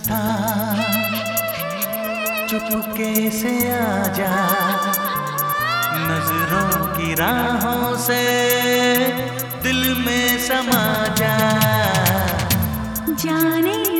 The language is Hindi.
सता चुपके से आ जा नज़रों की राहों से दिल में समा जा। जाने